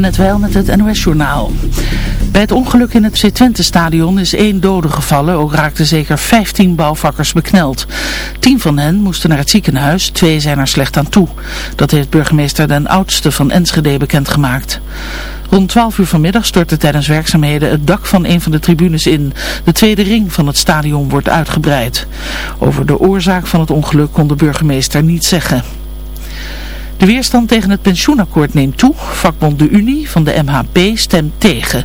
net wel met het NOS-journaal. Bij het ongeluk in het C-Twente-stadion is één dode gevallen. Ook raakten zeker 15 bouwvakkers bekneld. Tien van hen moesten naar het ziekenhuis. Twee zijn er slecht aan toe. Dat heeft burgemeester Den Oudste van Enschede bekendgemaakt. Rond 12 uur vanmiddag stortte tijdens werkzaamheden het dak van een van de tribunes in. De tweede ring van het stadion wordt uitgebreid. Over de oorzaak van het ongeluk kon de burgemeester niet zeggen. De weerstand tegen het pensioenakkoord neemt toe. Vakbond de Unie van de MHP stemt tegen.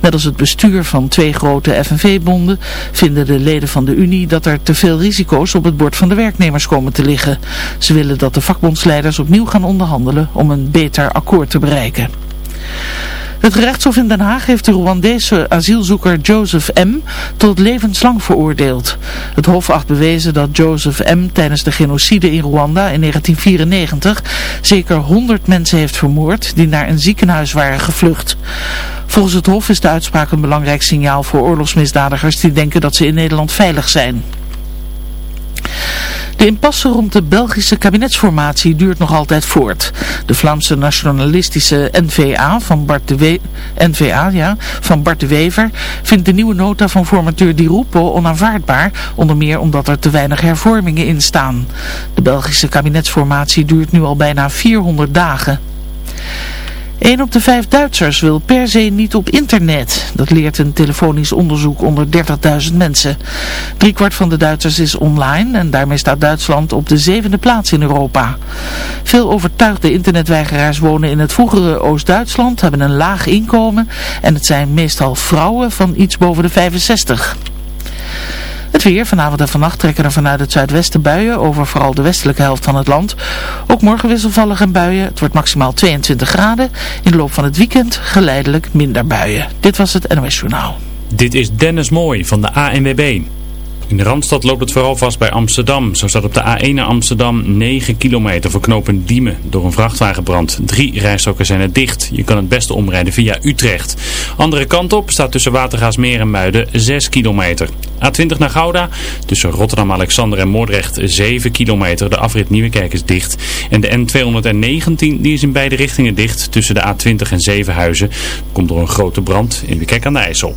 Net als het bestuur van twee grote FNV-bonden vinden de leden van de Unie dat er te veel risico's op het bord van de werknemers komen te liggen. Ze willen dat de vakbondsleiders opnieuw gaan onderhandelen om een beter akkoord te bereiken. Het gerechtshof in Den Haag heeft de Rwandese asielzoeker Joseph M. tot levenslang veroordeeld. Het hof acht bewezen dat Joseph M. tijdens de genocide in Rwanda in 1994 zeker 100 mensen heeft vermoord die naar een ziekenhuis waren gevlucht. Volgens het hof is de uitspraak een belangrijk signaal voor oorlogsmisdadigers die denken dat ze in Nederland veilig zijn. De impasse rond de Belgische kabinetsformatie duurt nog altijd voort. De Vlaamse nationalistische NVA van Bart de, We NVA, ja, van Bart de Wever vindt de nieuwe nota van formateur Di Rupo onaanvaardbaar, onder meer omdat er te weinig hervormingen in staan. De Belgische kabinetsformatie duurt nu al bijna 400 dagen. 1 op de vijf Duitsers wil per se niet op internet. Dat leert een telefonisch onderzoek onder 30.000 mensen. kwart van de Duitsers is online en daarmee staat Duitsland op de zevende plaats in Europa. Veel overtuigde internetweigeraars wonen in het vroegere Oost-Duitsland, hebben een laag inkomen en het zijn meestal vrouwen van iets boven de 65. Weer, vanavond en vannacht trekken er vanuit het zuidwesten buien over vooral de westelijke helft van het land. Ook morgen wisselvallig en buien. Het wordt maximaal 22 graden. In de loop van het weekend geleidelijk minder buien. Dit was het NOS Journaal. Dit is Dennis Mooi van de ANWB. In de Randstad loopt het vooral vast bij Amsterdam. Zo staat op de A1 naar Amsterdam 9 kilometer voor knopen Diemen door een vrachtwagenbrand. Drie rijstroken zijn er dicht. Je kan het beste omrijden via Utrecht. Andere kant op staat tussen Watergaasmeer en Muiden 6 kilometer. A20 naar Gouda tussen Rotterdam-Alexander en Moordrecht 7 kilometer. De afrit Nieuwekerk is dicht. En de N219 die is in beide richtingen dicht tussen de A20 en Zevenhuizen. Komt door een grote brand in de Kek aan de IJssel.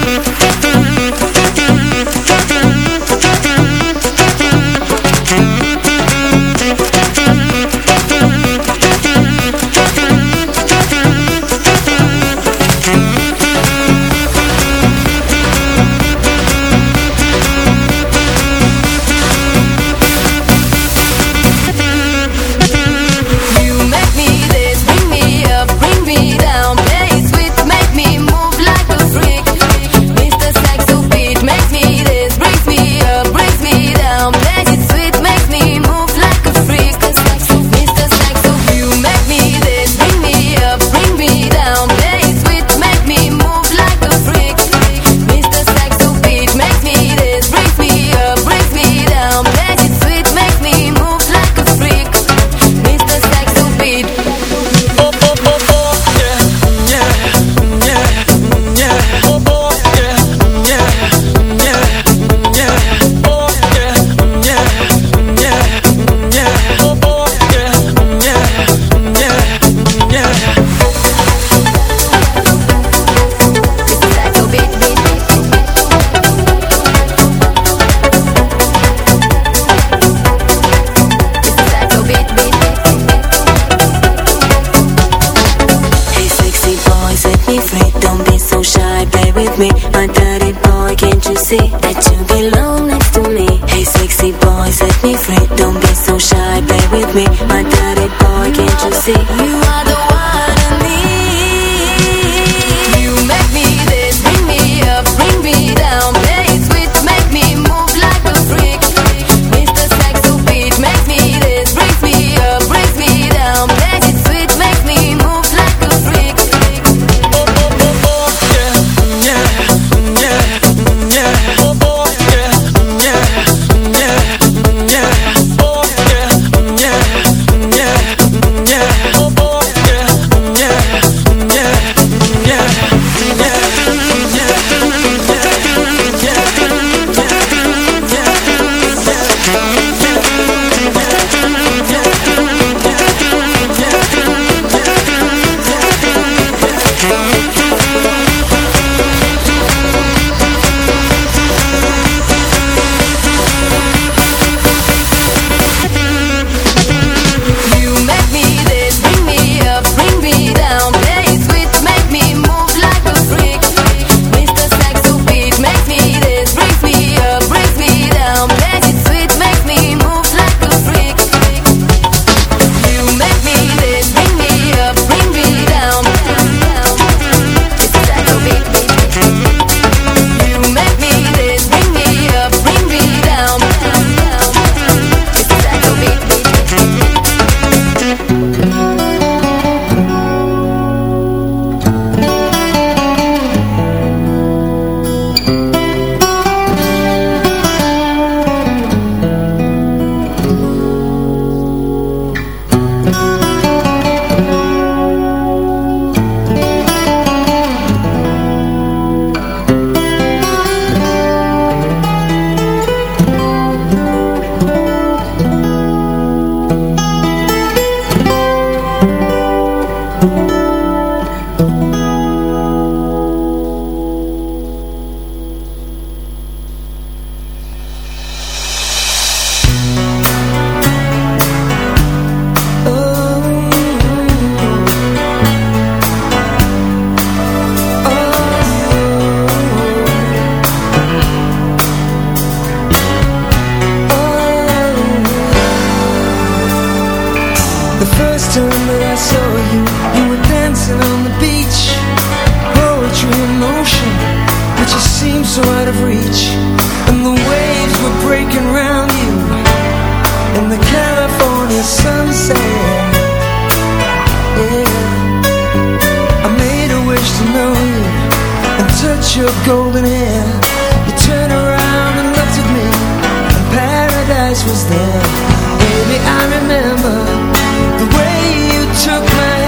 Baby, I remember the way you took my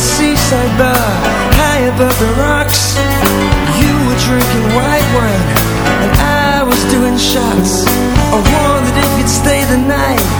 seaside bar High above the rocks. You were drinking white wine And I was doing shots. I wondered if you'd stay the night.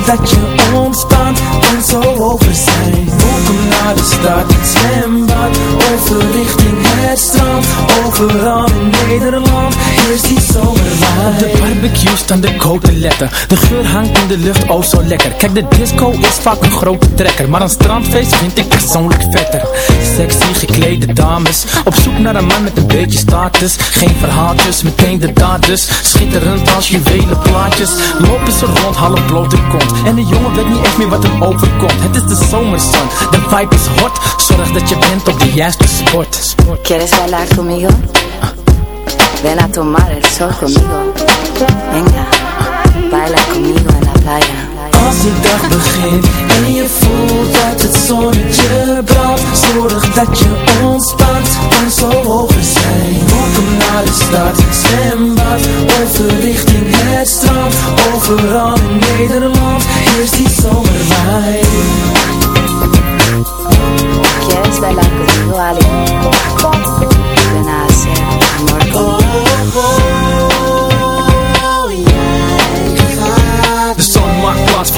dat je ontspant en zo over zijn. Welkom naar de stad, zwembad Over richting het strand. Overal in Nederland Heerst die zomerwaai. Op de barbecue staan de koteletten De geur hangt in de lucht, oh zo lekker. Kijk de disco is vaak een grote trekker. Maar een strandfeest vind ik persoonlijk vetter. Sexy geklede dames Op zoek naar een man met een beetje status. Geen verhaaltjes, meteen de daders. Schitterend als juwelen plaatjes. Lopen ze rond, half blote kont En de jongen weet niet echt meer wat hem overkomt Het is de zomerzon, de vibe is hot Zorg dat je bent op de juiste sport ¿Quieres bailar conmigo? Ven a tomar el sol conmigo. Venga, baila conmigo en la playa. Als de dag begint. En je zonnetje brandt. Zorg dat je ontspant Kan zo over zijn Welkom naar de stad Zwembad Overrichting het strand. Overal in Nederland Heerst die zomerwijn. ¿Quieres bailar conmigo, Ali? Ven a hacer amor conmigo.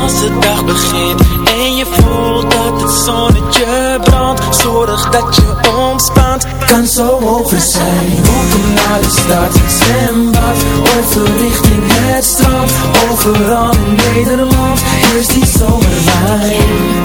als de dag begint en je voelt dat het zonnetje brandt Zorg dat je ontspant, kan zo over zijn. Welkom naar de stad, zwembad, overrichting het strand. Overal in Nederland, heerst die zomerwijn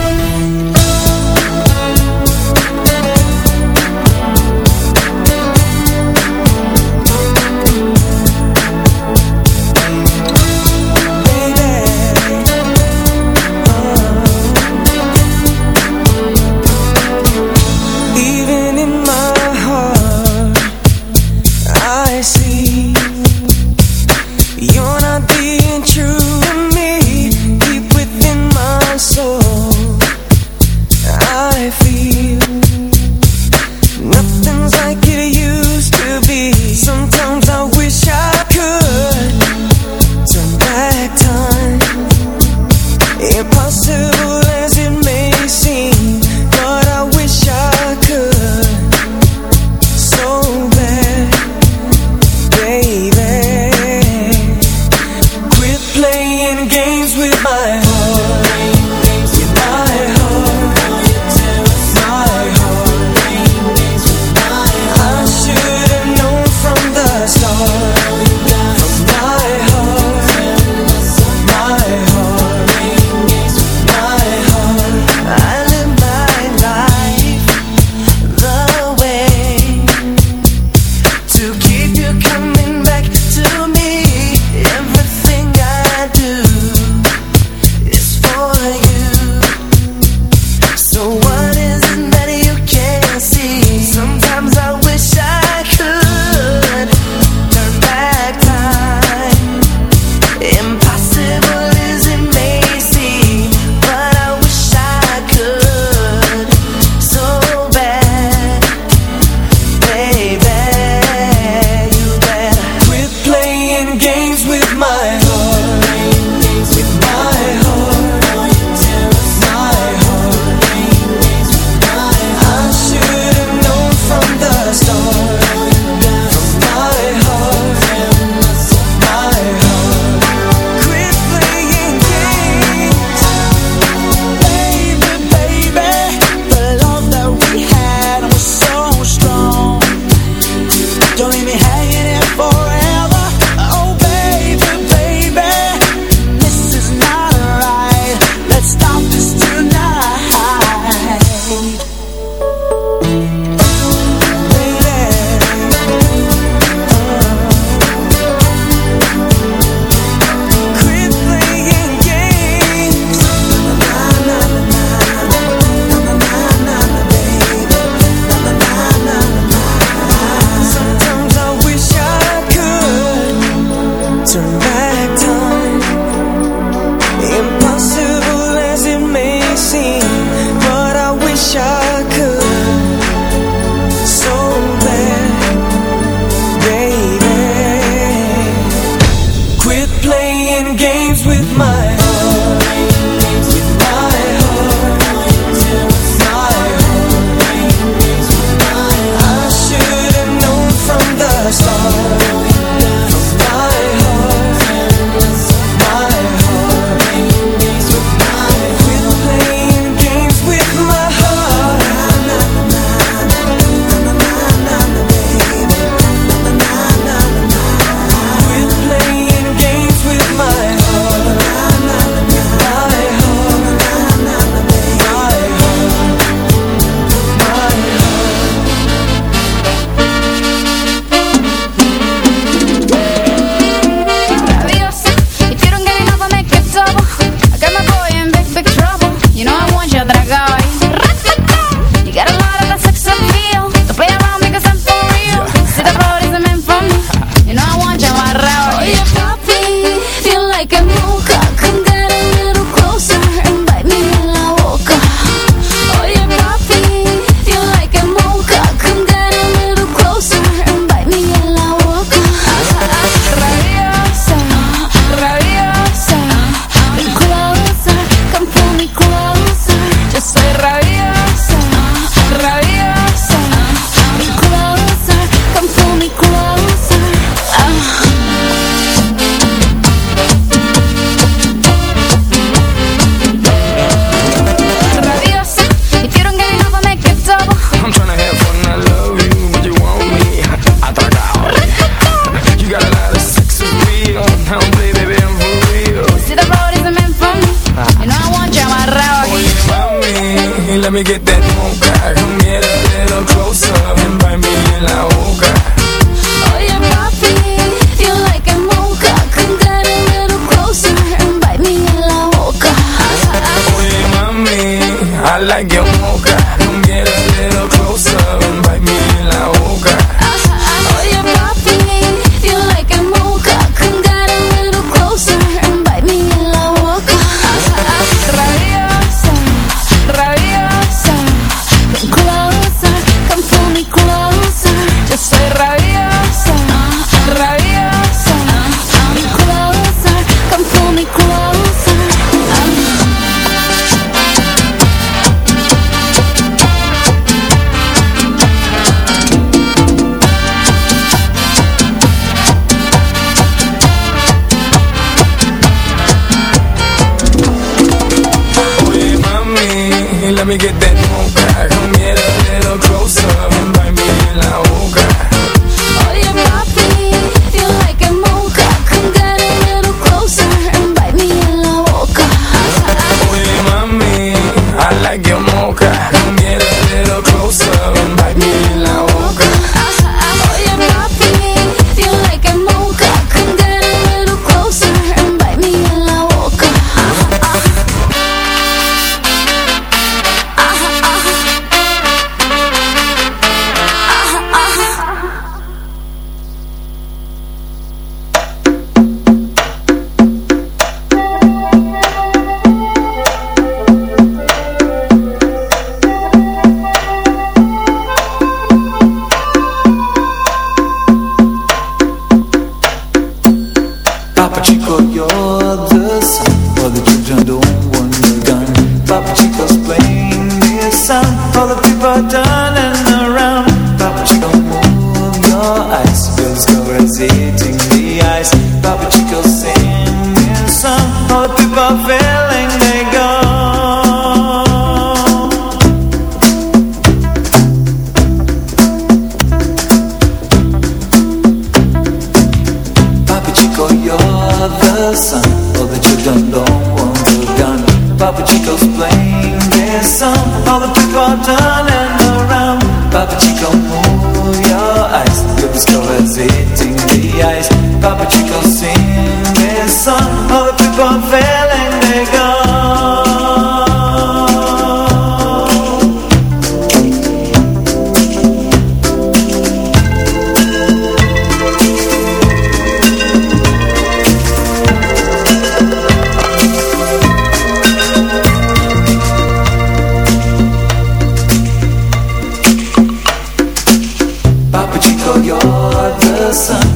sun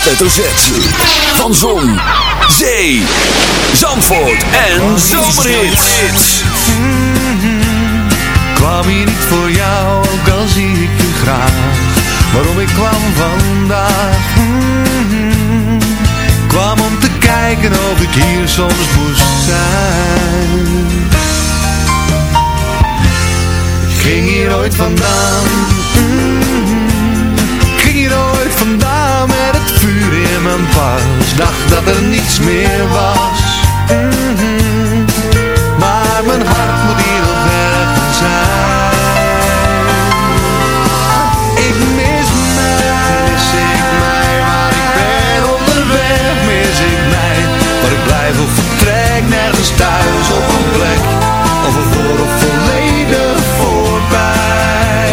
Z. Van Zon, Zee, Zandvoort en Zomerhits. kwam hier niet voor jou, ook al zie ik je graag. Waarom ik kwam vandaag, mm, kwam om te kijken of ik hier soms moest zijn. Ik ging hier ooit vandaan, mijn pas. Dacht dat er niets meer was. maar mijn hart moet hier nog zijn. Ik mis mij, mis ik mij, waar ik ben onderweg, mis ik mij. Maar ik blijf of vertrek, nergens thuis op een plek, of ervoor of volledig voorbij.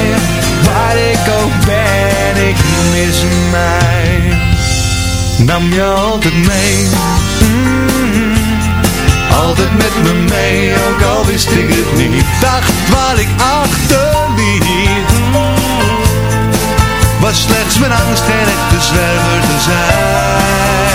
Waar ik ook ben, ik mis mij. Nam je altijd mee, mm, altijd met me mee, ook al wist ik het niet. Dacht wat ik achterliet, was slechts mijn angst geen echte zwerver te zijn.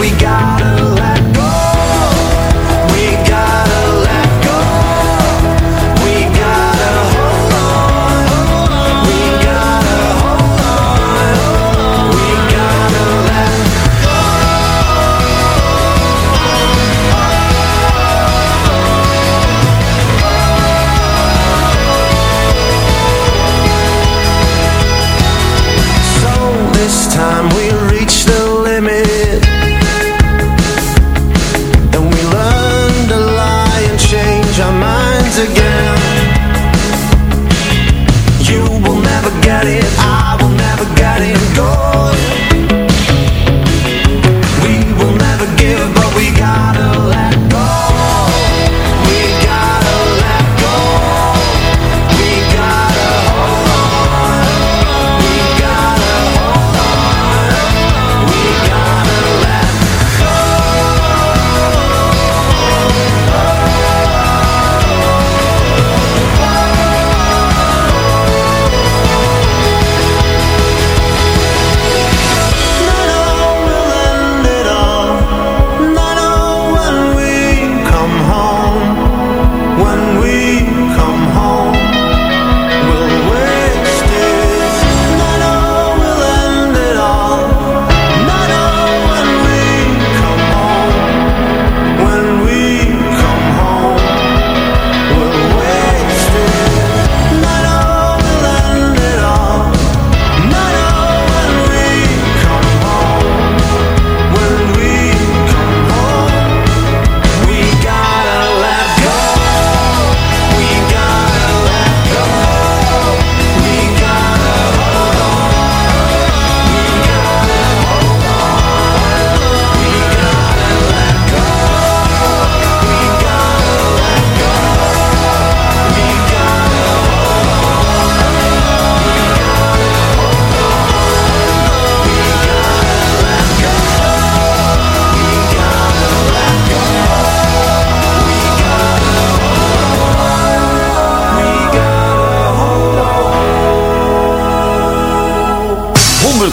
we gotta laugh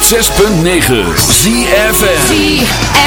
106.9 ZFN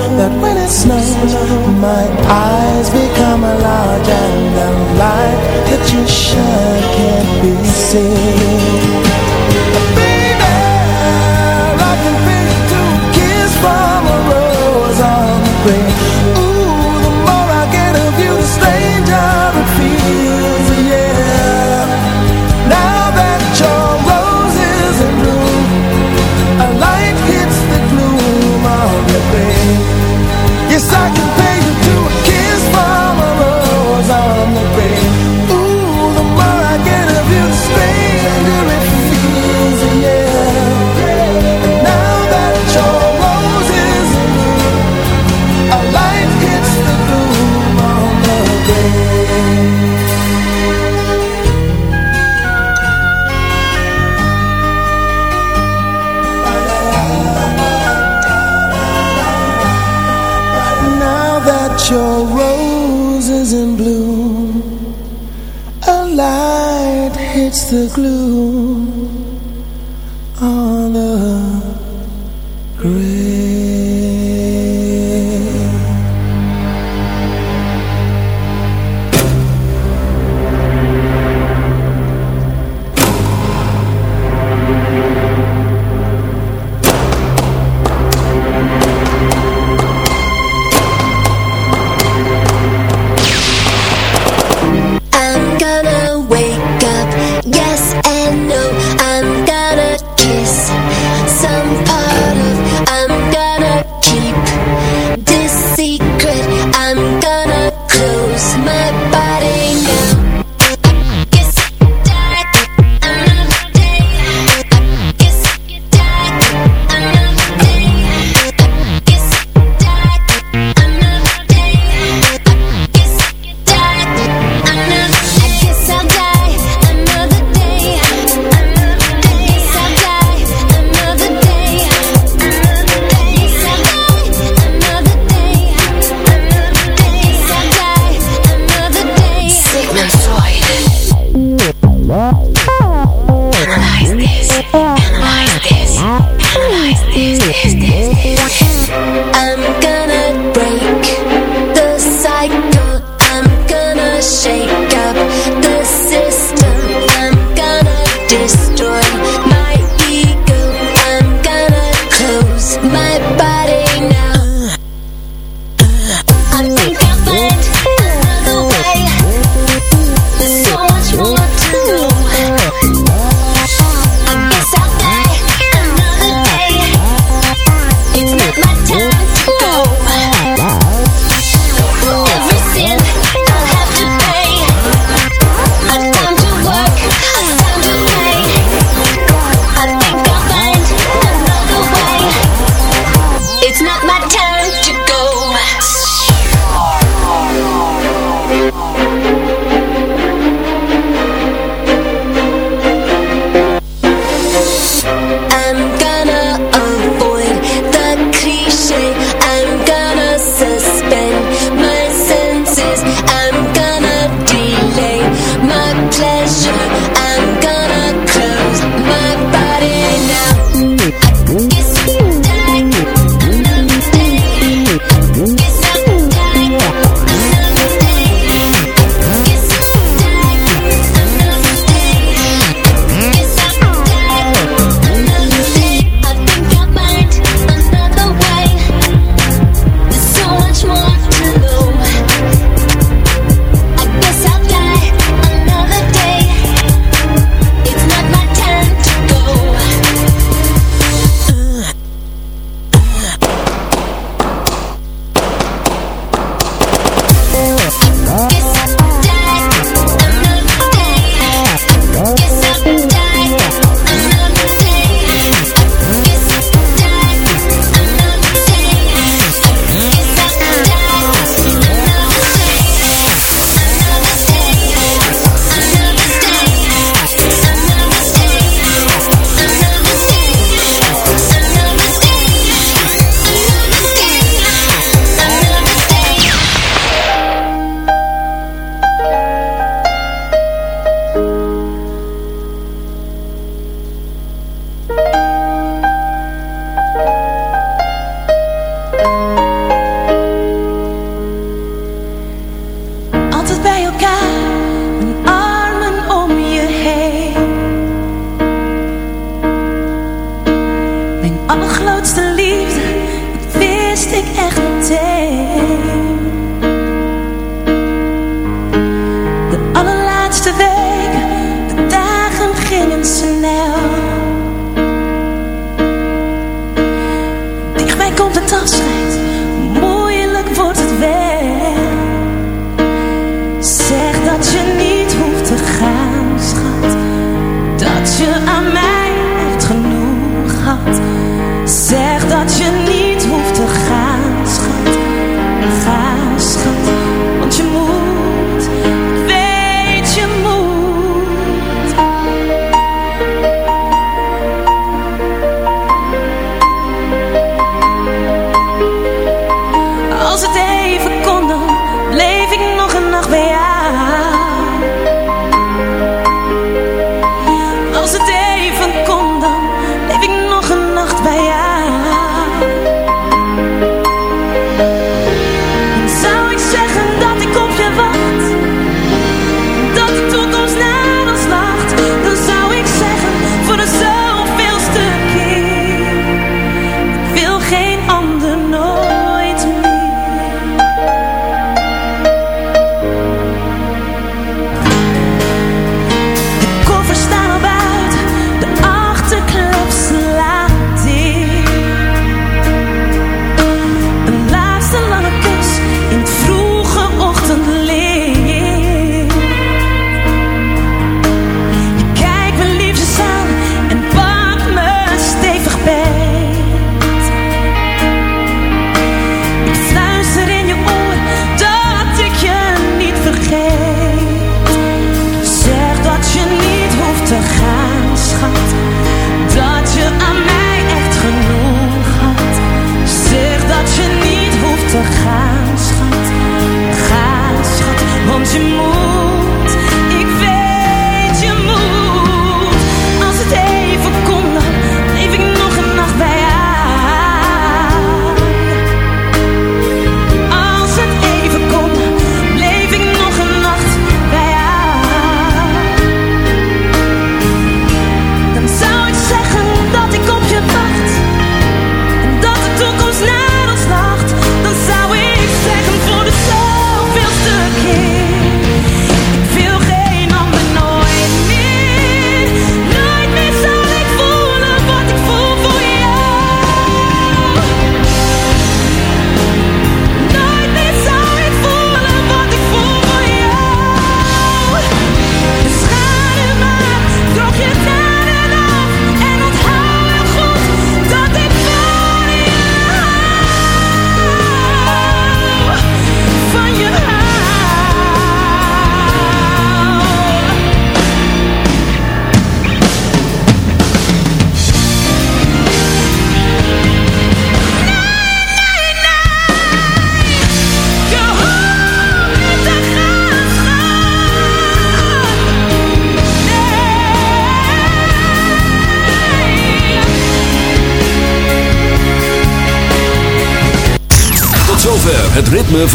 that when it snows, my eyes become large and the light that you shine can't be seen. Baby, I can picture a kiss from a rose on the grave.